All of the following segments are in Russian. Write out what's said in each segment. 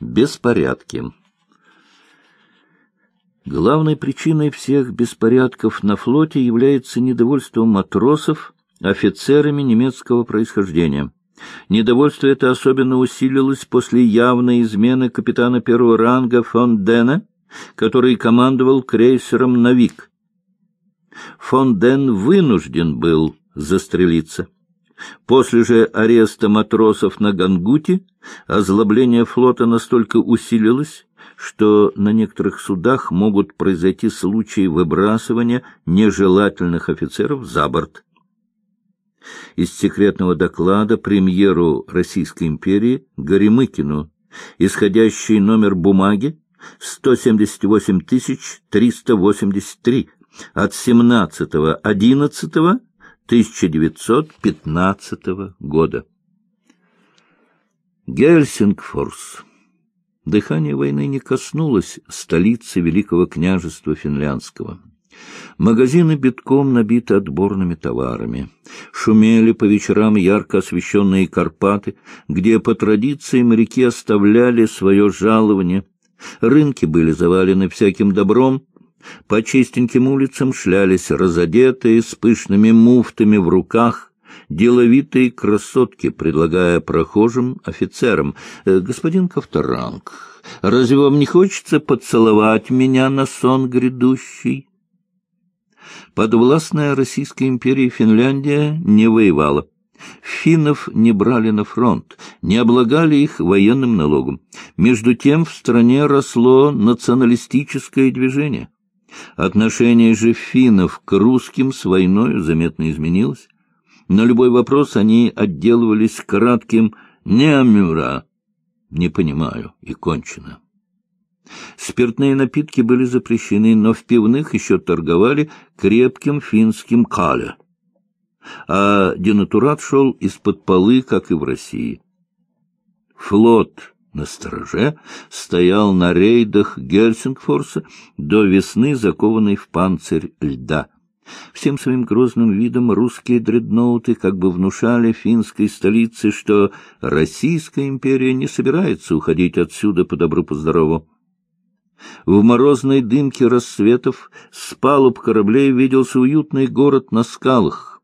Беспорядки. Главной причиной всех беспорядков на флоте является недовольство матросов офицерами немецкого происхождения. Недовольство это особенно усилилось после явной измены капитана первого ранга фон Дена, который командовал крейсером «Навик». Фон Ден вынужден был застрелиться. После же ареста матросов на Гангуте озлобление флота настолько усилилось, что на некоторых судах могут произойти случаи выбрасывания нежелательных офицеров за борт. Из секретного доклада премьеру Российской империи Горемыкину, исходящий номер бумаги 178 383 от 17.11 1915 года. Гельсингфорс. Дыхание войны не коснулось столицы Великого княжества Финляндского. Магазины битком набиты отборными товарами. Шумели по вечерам ярко освещенные Карпаты, где по традиции моряки оставляли свое жалование. Рынки были завалены всяким добром, по чистеньким улицам шлялись разодетые, с пышными муфтами в руках, деловитые красотки, предлагая прохожим офицерам. «Э, «Господин Ковторанг, разве вам не хочется поцеловать меня на сон грядущий?» Подвластная Российской империи Финляндия не воевала. Финнов не брали на фронт, не облагали их военным налогом. Между тем в стране росло националистическое движение. Отношение же финнов к русским с войной заметно изменилось. На любой вопрос они отделывались кратким «не амюра», «не понимаю» и кончено. Спиртные напитки были запрещены, но в пивных еще торговали крепким финским кале. А денатурат шел из-под полы, как и в России. Флот на стороже, стоял на рейдах Гельсингфорса до весны, закованный в панцирь льда. Всем своим грозным видом русские дредноуты как бы внушали финской столице, что Российская империя не собирается уходить отсюда по добру-поздорову. В морозной дымке рассветов с палуб кораблей виделся уютный город на скалах.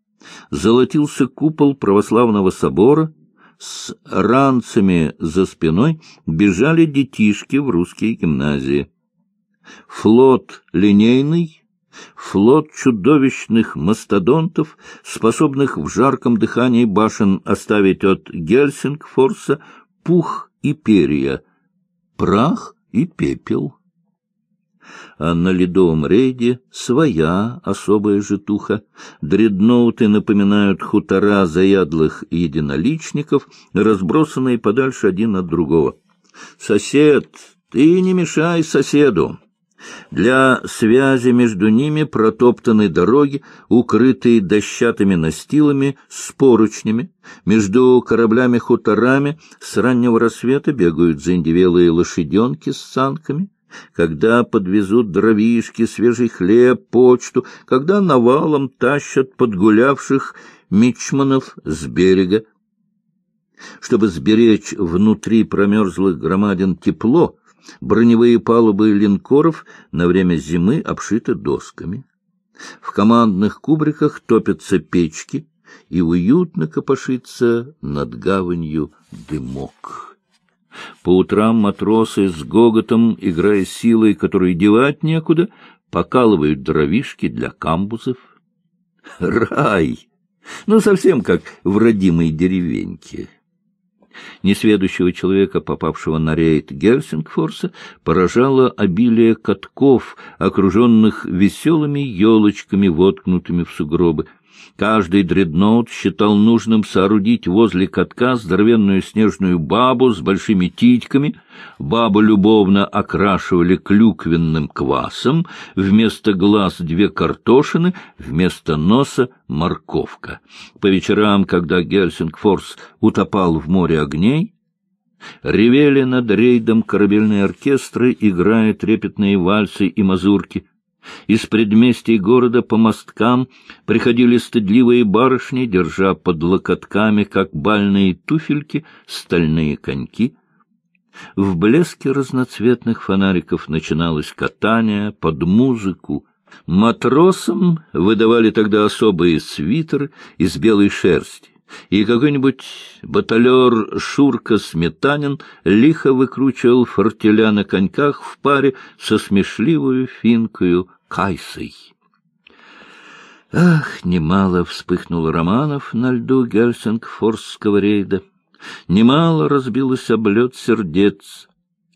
Золотился купол православного собора — с ранцами за спиной бежали детишки в русские гимназии. Флот линейный, флот чудовищных мастодонтов, способных в жарком дыхании башен оставить от Гельсингфорса пух и перья, прах и пепел а на ледовом рейде своя особая житуха. Дредноуты напоминают хутора заядлых единоличников, разбросанные подальше один от другого. «Сосед, ты не мешай соседу!» Для связи между ними протоптаны дороги, укрытые дощатыми настилами с поручнями. Между кораблями-хуторами с раннего рассвета бегают заиндевелые лошаденки с санками когда подвезут дровишки, свежий хлеб, почту, когда навалом тащат подгулявших мичманов с берега. Чтобы сберечь внутри промерзлых громадин тепло, броневые палубы линкоров на время зимы обшиты досками. В командных кубриках топятся печки, и уютно копошится над гаванью дымок. По утрам матросы с гоготом, играя силой, которой девать некуда, покалывают дровишки для камбузов. Рай! Ну, совсем как в родимой деревеньке. Несведущего человека, попавшего на рейд Гельсингфорса, поражало обилие катков, окруженных веселыми елочками, воткнутыми в сугробы — Каждый дредноут считал нужным соорудить возле катка здоровенную снежную бабу с большими титьками. Бабу любовно окрашивали клюквенным квасом, вместо глаз две картошины, вместо носа морковка. По вечерам, когда Гельсингфорс утопал в море огней, ревели над рейдом корабельные оркестры, играя трепетные вальсы и мазурки — из предместий города по мосткам приходили стыдливые барышни, держа под локотками, как бальные туфельки, стальные коньки. В блеске разноцветных фонариков начиналось катание под музыку. Матросам выдавали тогда особые свитеры из белой шерсти, и какой-нибудь баталер Шурка Сметанин лихо выкручивал фортеля на коньках в паре со смешливую финкою Кайсой. Ах, немало вспыхнуло романов на льду Гельсингфорского рейда, немало разбилось об лед сердец,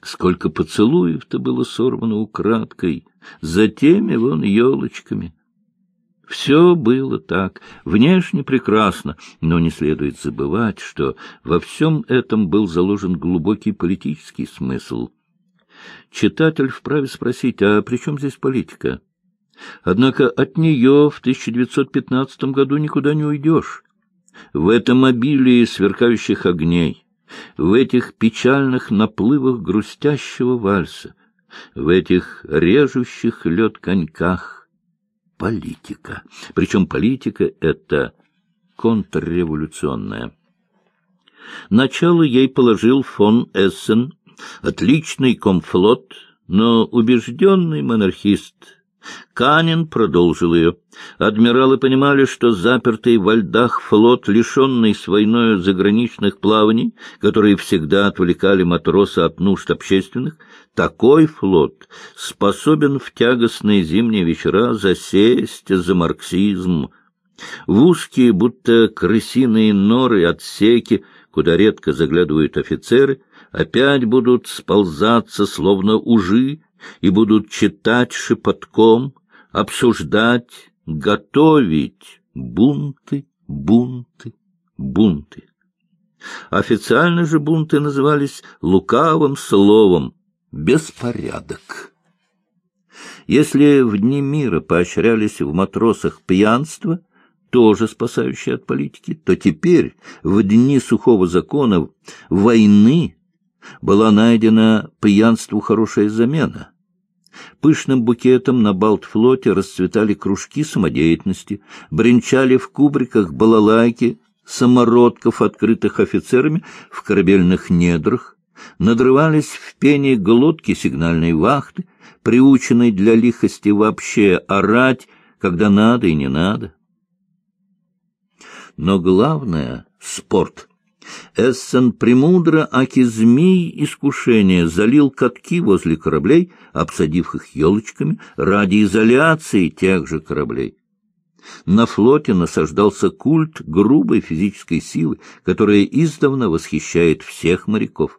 сколько поцелуев-то было сорвано украдкой, за теми вон елочками. Все было так, внешне прекрасно, но не следует забывать, что во всем этом был заложен глубокий политический смысл. Читатель вправе спросить, а при чем здесь политика? Однако от нее в 1915 году никуда не уйдешь. В этом обилии сверкающих огней, в этих печальных наплывах грустящего вальса, в этих режущих лед коньках политика. Причем политика эта контрреволюционная. Начало ей положил фон Эссен, отличный комфлот, но убежденный монархист – Канин продолжил ее. Адмиралы понимали, что запертый во льдах флот, лишенный с войною заграничных плаваний, которые всегда отвлекали матроса от нужд общественных, такой флот способен в тягостные зимние вечера засесть за марксизм. В узкие, будто крысиные норы отсеки, куда редко заглядывают офицеры, опять будут сползаться, словно ужи, и будут читать шепотком, обсуждать, готовить бунты, бунты, бунты. Официально же бунты назывались лукавым словом «беспорядок». Если в дни мира поощрялись в матросах пьянство, тоже спасающее от политики, то теперь, в дни сухого закона, войны, была найдена пьянству хорошая замена — Пышным букетом на Балтфлоте расцветали кружки самодеятельности, бренчали в кубриках балалайки самородков, открытых офицерами в корабельных недрах, надрывались в пене глотки сигнальной вахты, приученной для лихости вообще орать, когда надо и не надо. Но главное — спорт — Эссен премудро, аки искушения, залил катки возле кораблей, обсадив их елочками, ради изоляции тех же кораблей. На флоте насаждался культ грубой физической силы, которая издавна восхищает всех моряков.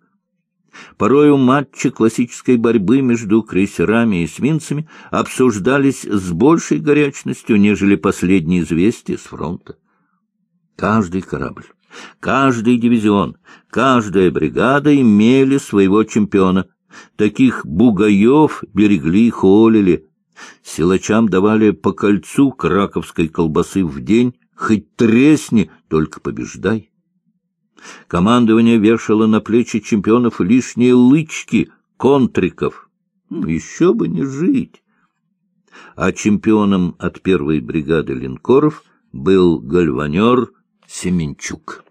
Порою матчи классической борьбы между крейсерами и эсминцами обсуждались с большей горячностью, нежели последние известия с фронта. Каждый корабль Каждый дивизион, каждая бригада имели своего чемпиона. Таких бугаев берегли и холили. Силачам давали по кольцу краковской колбасы в день, хоть тресни, только побеждай. Командование вешало на плечи чемпионов лишние лычки, контриков. Ну, еще бы не жить. А чемпионом от первой бригады линкоров был гальванер Семенчук.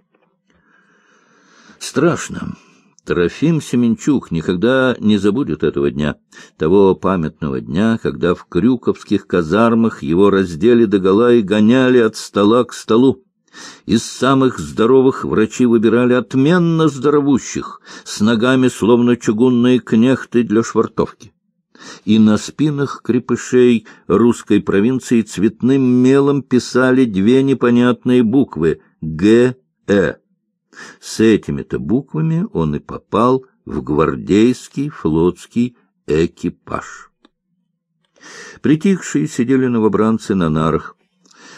Страшно. Трофим Семенчук никогда не забудет этого дня, того памятного дня, когда в крюковских казармах его раздели догола и гоняли от стола к столу. Из самых здоровых врачи выбирали отменно здоровущих, с ногами словно чугунные кнехты для швартовки. И на спинах крепышей русской провинции цветным мелом писали две непонятные буквы Г.Э. С этими-то буквами он и попал в гвардейский флотский экипаж. Притихшие сидели новобранцы на нарах.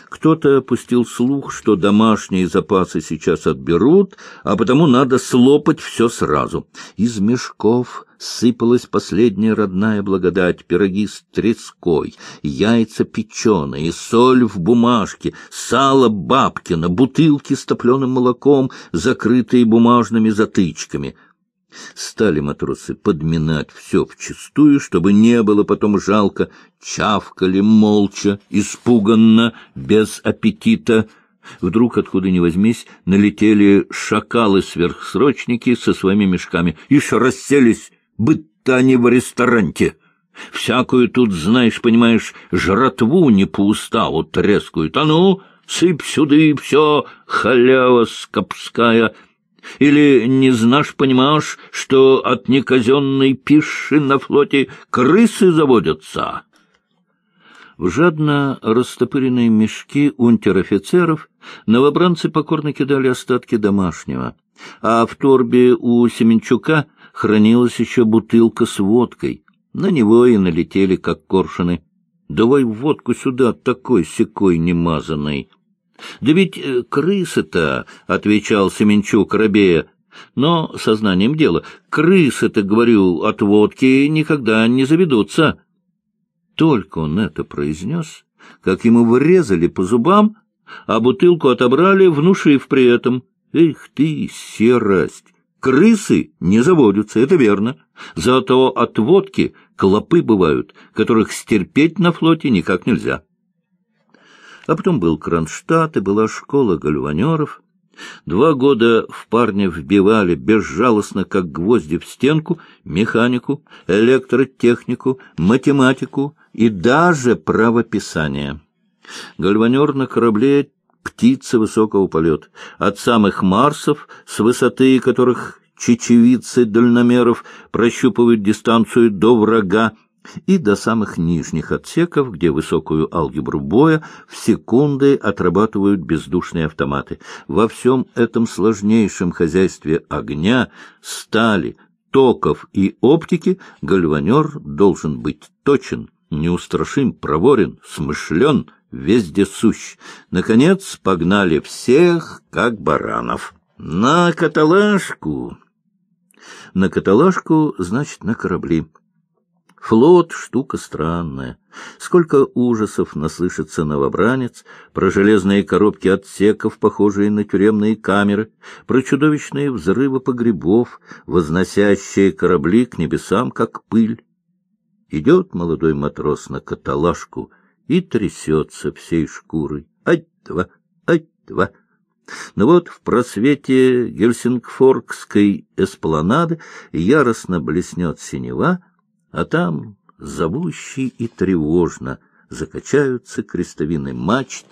Кто-то пустил слух, что домашние запасы сейчас отберут, а потому надо слопать все сразу. Из мешков сыпалась последняя родная благодать, пироги с треской, яйца печеные, соль в бумажке, сало бабкино, бутылки с топленым молоком, закрытые бумажными затычками — Стали матросы подминать все вчистую, чтобы не было потом жалко, чавкали молча, испуганно, без аппетита, Вдруг, откуда ни возьмись, налетели шакалы-сверхсрочники со своими мешками. Ишь расселись, быть-то они в ресторанте. Всякую тут, знаешь, понимаешь, жратву не по уставу трескают. А ну, сыпь сюда и все, халява скопская. Или не знаешь, понимаешь, что от неказенной пищи на флоте крысы заводятся?» В жадно растопыренные мешки унтер-офицеров новобранцы покорно кидали остатки домашнего, а в торбе у Семенчука хранилась еще бутылка с водкой. На него и налетели, как коршуны. «Давай водку сюда, такой секой немазанной». «Да ведь э, крысы-то», — отвечал Семенчук рабея, — «но сознанием дела, крысы-то, говорю, от водки никогда не заведутся». Только он это произнес, как ему врезали по зубам, а бутылку отобрали, внушив при этом. «Эх ты, серость! Крысы не заводятся, это верно. Зато от водки клопы бывают, которых стерпеть на флоте никак нельзя». А потом был Кронштадт и была школа гальванеров — Два года в парня вбивали безжалостно, как гвозди в стенку, механику, электротехнику, математику и даже правописание. Гальванер на корабле — птица высокого полета. От самых Марсов, с высоты которых чечевицы дальномеров прощупывают дистанцию до врага, и до самых нижних отсеков, где высокую алгебру боя в секунды отрабатывают бездушные автоматы. Во всем этом сложнейшем хозяйстве огня, стали, токов и оптики гальванер должен быть точен, неустрашим, проворен, смышлен, везде сущ. Наконец погнали всех, как баранов. На каталажку! На каталажку, значит, на корабли. Флот — штука странная. Сколько ужасов наслышится новобранец про железные коробки отсеков, похожие на тюремные камеры, про чудовищные взрывы погребов, возносящие корабли к небесам, как пыль. Идет молодой матрос на каталажку и трясется всей шкурой. Ать-два, ать-два. Но вот в просвете Гельсингфоркской эспланады яростно блеснет синева — а там зовущий и тревожно закачаются крестовины мачт,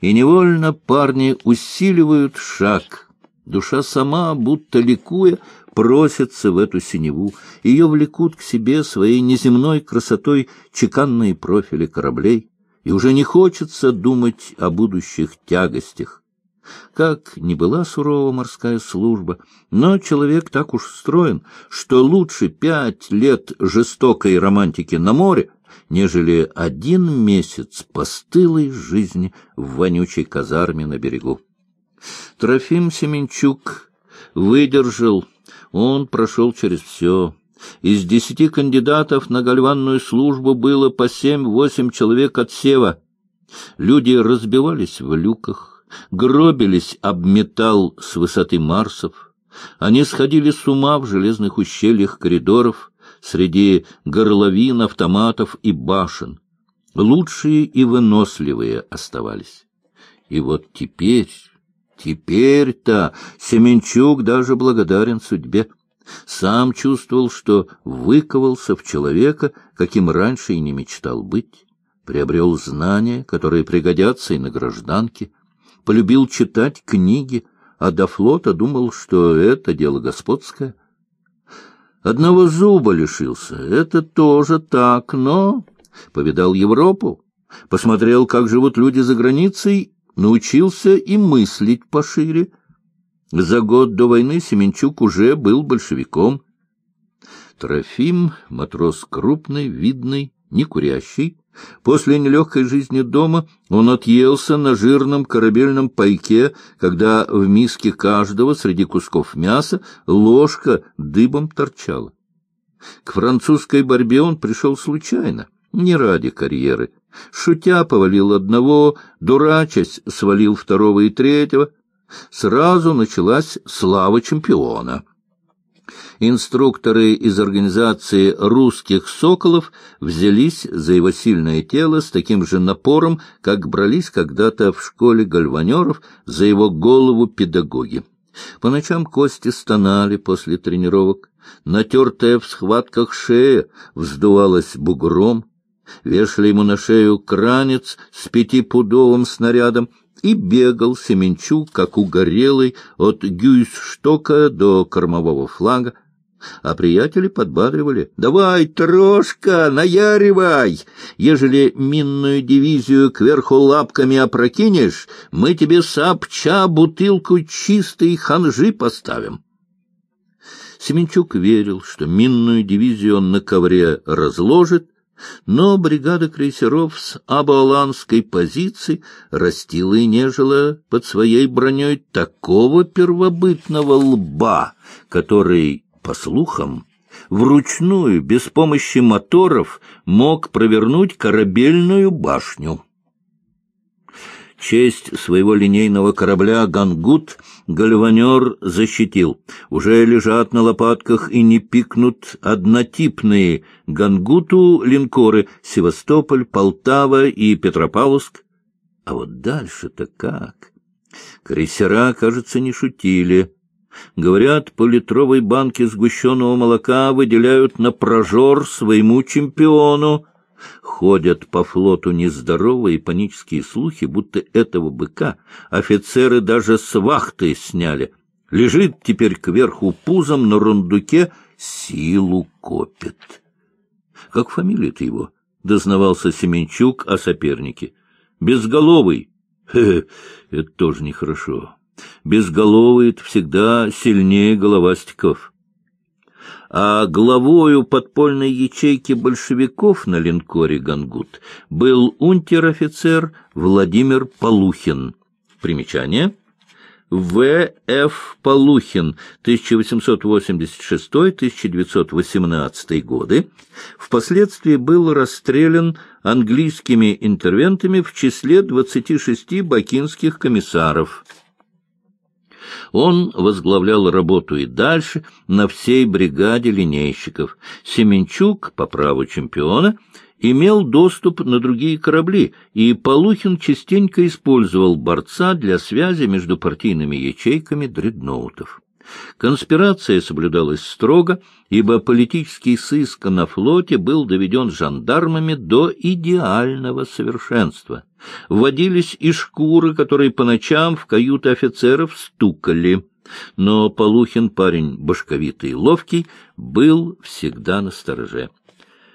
и невольно парни усиливают шаг. Душа сама, будто ликуя, просится в эту синеву. Ее влекут к себе своей неземной красотой чеканные профили кораблей, и уже не хочется думать о будущих тягостях. Как ни была сурова морская служба, но человек так уж устроен, что лучше пять лет жестокой романтики на море, нежели один месяц постылой жизни в вонючей казарме на берегу. Трофим Семенчук выдержал, он прошел через все. Из десяти кандидатов на гальванную службу было по семь-восемь человек от сева. Люди разбивались в люках, гробились об металл с высоты Марсов, они сходили с ума в железных ущельях коридоров, среди горловин, автоматов и башен. Лучшие и выносливые оставались. И вот теперь, теперь-то Семенчук даже благодарен судьбе. Сам чувствовал, что выковался в человека, каким раньше и не мечтал быть, приобрел знания, которые пригодятся и на гражданке, полюбил читать книги, а до флота думал, что это дело господское. Одного зуба лишился, это тоже так, но повидал Европу, посмотрел, как живут люди за границей, научился и мыслить пошире. За год до войны Семенчук уже был большевиком. Трофим, матрос крупный, видный, не курящий, После нелегкой жизни дома он отъелся на жирном корабельном пайке, когда в миске каждого среди кусков мяса ложка дыбом торчала. К французской борьбе он пришел случайно, не ради карьеры. Шутя повалил одного, дурачась свалил второго и третьего. Сразу началась слава чемпиона. Инструкторы из организации «Русских соколов» взялись за его сильное тело с таким же напором, как брались когда-то в школе гальванеров за его голову педагоги. По ночам кости стонали после тренировок, натертая в схватках шея вздувалась бугром, вешали ему на шею кранец с пятипудовым снарядом, и бегал Семенчук, как угорелый, от гюйсштока до кормового флага, а приятели подбадривали. «Давай, трошка, наяривай! Ежели минную дивизию кверху лапками опрокинешь, мы тебе сообща бутылку чистой ханжи поставим». Семенчук верил, что минную дивизию он на ковре разложит, но бригада крейсеров с абаланской позиции растила и нежила под своей броней такого первобытного лба, который по слухам, вручную, без помощи моторов, мог провернуть корабельную башню. Честь своего линейного корабля «Гангут» гальванер защитил. Уже лежат на лопатках и не пикнут однотипные «Гангуту» линкоры «Севастополь», «Полтава» и «Петропавловск». А вот дальше-то как? Крейсера, кажется, не шутили. Говорят, по литровой банке сгущенного молока выделяют на прожор своему чемпиону. Ходят по флоту нездоровые панические слухи, будто этого быка офицеры даже с вахты сняли. Лежит теперь кверху пузом на рундуке, силу копит. Как фамилия-то его? — дознавался Семенчук о сопернике. — Безголовый. Это тоже нехорошо. Безголовый всегда сильнее головастиков. А главою подпольной ячейки большевиков на линкоре «Гангут» был унтер-офицер Владимир Полухин. Примечание. В. Ф. Полухин, 1886-1918 годы, впоследствии был расстрелян английскими интервентами в числе 26 бакинских комиссаров. Он возглавлял работу и дальше на всей бригаде линейщиков. Семенчук, по праву чемпиона, имел доступ на другие корабли, и Полухин частенько использовал борца для связи между партийными ячейками дредноутов. Конспирация соблюдалась строго, ибо политический сыск на флоте был доведен жандармами до идеального совершенства. Вводились и шкуры, которые по ночам в каюты офицеров стукали. Но Полухин, парень башковитый и ловкий, был всегда на стороже.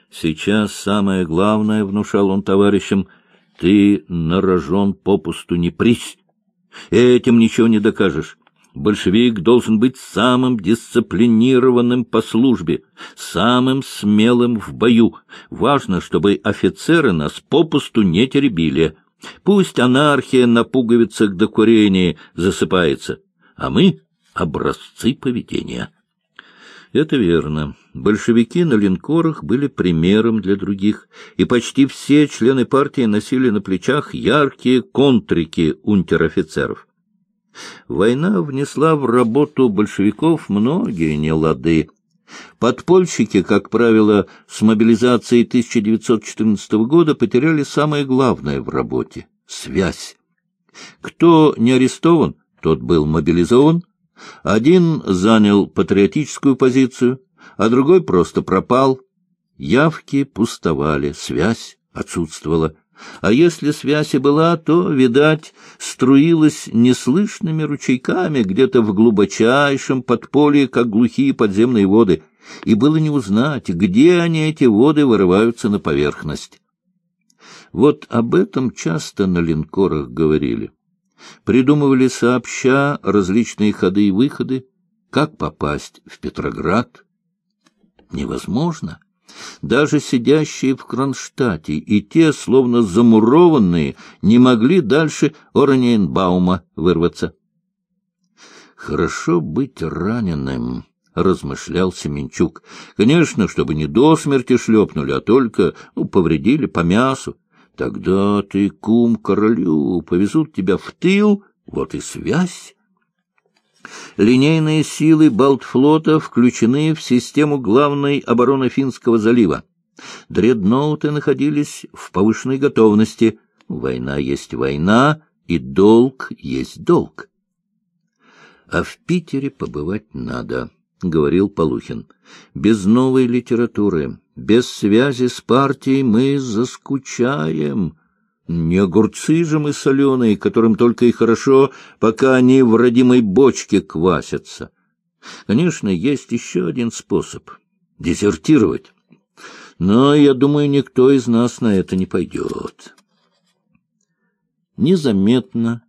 Сейчас самое главное, — внушал он товарищам, — ты на рожон попусту не прись. Этим ничего не докажешь. Большевик должен быть самым дисциплинированным по службе, самым смелым в бою. Важно, чтобы офицеры нас попусту не теребили. Пусть анархия на пуговицах до курения засыпается, а мы — образцы поведения. Это верно. Большевики на линкорах были примером для других, и почти все члены партии носили на плечах яркие контрики унтер-офицеров. Война внесла в работу большевиков многие нелады. Подпольщики, как правило, с мобилизацией 1914 года потеряли самое главное в работе — связь. Кто не арестован, тот был мобилизован. Один занял патриотическую позицию, а другой просто пропал. Явки пустовали, связь отсутствовала. А если связь и была, то, видать, струилась неслышными ручейками где-то в глубочайшем подполье, как глухие подземные воды, и было не узнать, где они, эти воды, вырываются на поверхность. Вот об этом часто на линкорах говорили. Придумывали сообща различные ходы и выходы, как попасть в Петроград. Невозможно. Даже сидящие в Кронштадте и те, словно замурованные, не могли дальше Ораньенбаума вырваться. «Хорошо быть раненым», — размышлял Семенчук. «Конечно, чтобы не до смерти шлепнули, а только ну, повредили по мясу. Тогда ты, кум королю, повезут тебя в тыл, вот и связь». Линейные силы Балтфлота включены в систему главной обороны Финского залива. Дредноуты находились в повышенной готовности. Война есть война, и долг есть долг. А в Питере побывать надо, — говорил Полухин. Без новой литературы, без связи с партией мы заскучаем. Не огурцы же мы соленые, которым только и хорошо, пока они в родимой бочке квасятся. Конечно, есть еще один способ — дезертировать. Но, я думаю, никто из нас на это не пойдет. Незаметно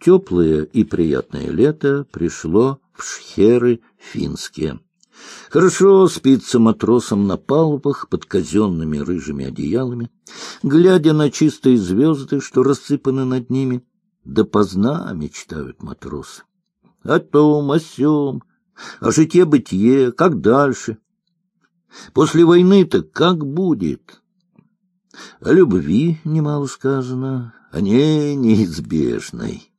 теплое и приятное лето пришло в шхеры финские. Хорошо спится матросам на палубах под казенными рыжими одеялами, глядя на чистые звезды, что рассыпаны над ними. Допоздна мечтают матросы. О том, о сём, о житье-бытие, как дальше. После войны-то как будет? О любви немало сказано, о ней неизбежной.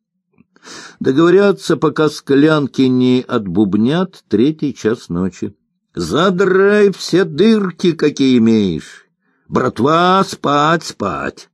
Договорятся, пока склянки не отбубнят третий час ночи. Задрай все дырки, какие имеешь. Братва, спать, спать.